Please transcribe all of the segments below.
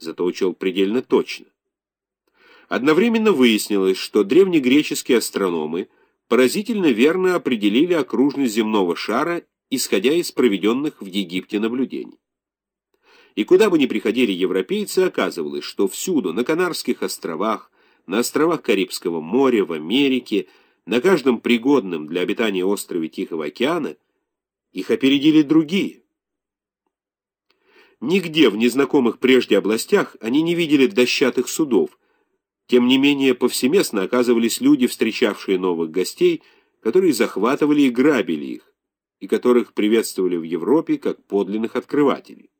зато учел предельно точно. Одновременно выяснилось, что древнегреческие астрономы поразительно верно определили окружность земного шара, исходя из проведенных в Египте наблюдений. И куда бы ни приходили европейцы, оказывалось, что всюду, на Канарских островах, на островах Карибского моря, в Америке, на каждом пригодном для обитания острове Тихого океана, их опередили другие. Нигде в незнакомых прежде областях они не видели дощатых судов, тем не менее, повсеместно оказывались люди, встречавшие новых гостей, которые захватывали и грабили их, и которых приветствовали в Европе как подлинных открывателей.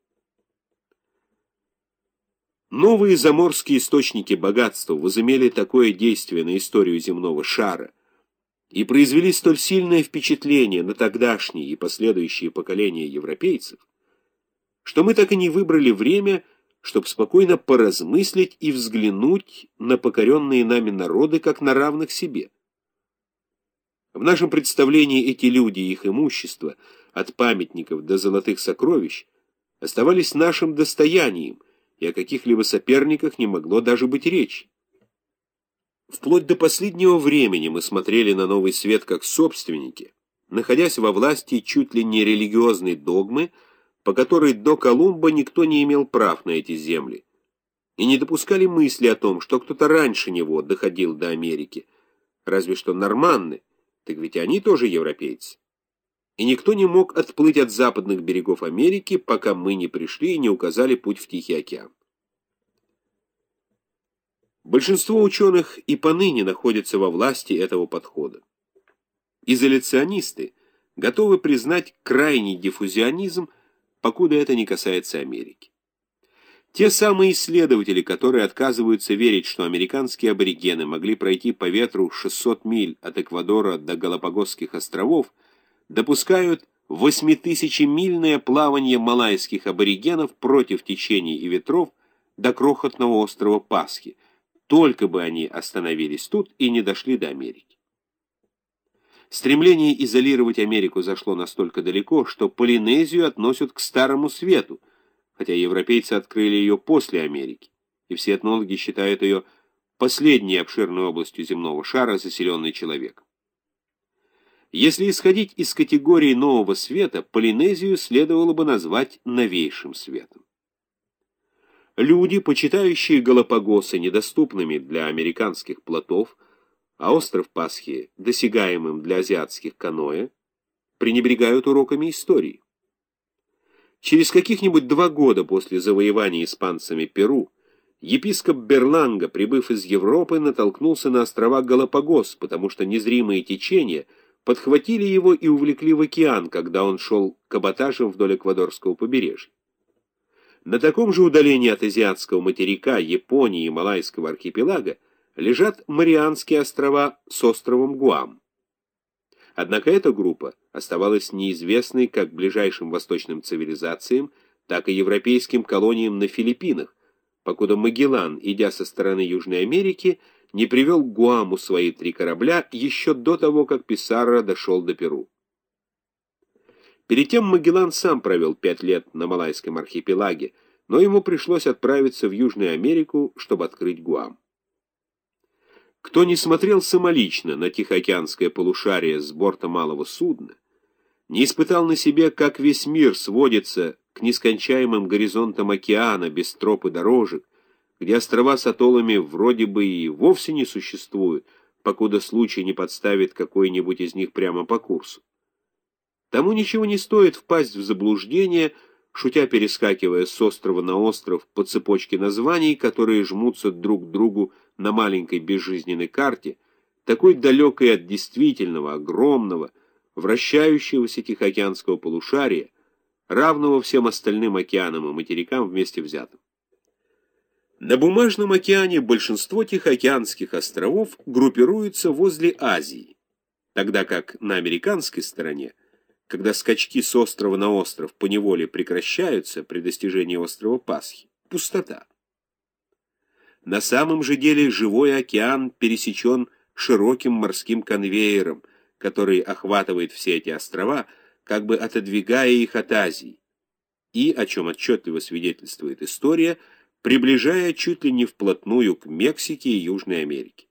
Новые заморские источники богатства возымели такое действие на историю земного шара и произвели столь сильное впечатление на тогдашние и последующие поколения европейцев, что мы так и не выбрали время, чтобы спокойно поразмыслить и взглянуть на покоренные нами народы как на равных себе. В нашем представлении эти люди и их имущество, от памятников до золотых сокровищ, оставались нашим достоянием, и о каких-либо соперниках не могло даже быть речи. Вплоть до последнего времени мы смотрели на новый свет как собственники, находясь во власти чуть ли не религиозной догмы, по которой до Колумба никто не имел прав на эти земли, и не допускали мысли о том, что кто-то раньше него доходил до Америки, разве что норманны, так ведь они тоже европейцы. И никто не мог отплыть от западных берегов Америки, пока мы не пришли и не указали путь в Тихий океан. Большинство ученых и поныне находятся во власти этого подхода. Изоляционисты готовы признать крайний диффузионизм – покуда это не касается Америки. Те самые исследователи, которые отказываются верить, что американские аборигены могли пройти по ветру 600 миль от Эквадора до Галапагосских островов, допускают восьмитысячемильное плавание малайских аборигенов против течений и ветров до крохотного острова Пасхи, только бы они остановились тут и не дошли до Америки. Стремление изолировать Америку зашло настолько далеко, что Полинезию относят к Старому Свету, хотя европейцы открыли ее после Америки, и все этнологи считают ее последней обширной областью земного шара, заселенной человеком. Если исходить из категории Нового Света, Полинезию следовало бы назвать новейшим светом. Люди, почитающие Галапагосы недоступными для американских плотов, а остров Пасхи, досягаемым для азиатских каноэ, пренебрегают уроками истории. Через каких-нибудь два года после завоевания испанцами Перу епископ Берланга, прибыв из Европы, натолкнулся на острова Галапагос, потому что незримые течения подхватили его и увлекли в океан, когда он шел каботажем вдоль эквадорского побережья. На таком же удалении от азиатского материка, Японии и Малайского архипелага лежат Марианские острова с островом Гуам. Однако эта группа оставалась неизвестной как ближайшим восточным цивилизациям, так и европейским колониям на Филиппинах, покуда Магеллан, идя со стороны Южной Америки, не привел к Гуаму свои три корабля еще до того, как Писарро дошел до Перу. Перед тем Магеллан сам провел пять лет на Малайском архипелаге, но ему пришлось отправиться в Южную Америку, чтобы открыть Гуам. Кто не смотрел самолично на Тихоокеанское полушарие с борта малого судна, не испытал на себе, как весь мир сводится к нескончаемым горизонтам океана без троп и дорожек, где острова с атоллами вроде бы и вовсе не существуют, покуда случай не подставит какой-нибудь из них прямо по курсу. Тому ничего не стоит впасть в заблуждение, шутя перескакивая с острова на остров по цепочке названий, которые жмутся друг к другу на маленькой безжизненной карте, такой далекой от действительного, огромного, вращающегося Тихоокеанского полушария, равного всем остальным океанам и материкам вместе взятым. На бумажном океане большинство Тихоокеанских островов группируются возле Азии, тогда как на американской стороне, когда скачки с острова на остров поневоле прекращаются при достижении острова Пасхи, пустота. На самом же деле живой океан пересечен широким морским конвейером, который охватывает все эти острова, как бы отодвигая их от Азии. И, о чем отчетливо свидетельствует история, приближая чуть ли не вплотную к Мексике и Южной Америке.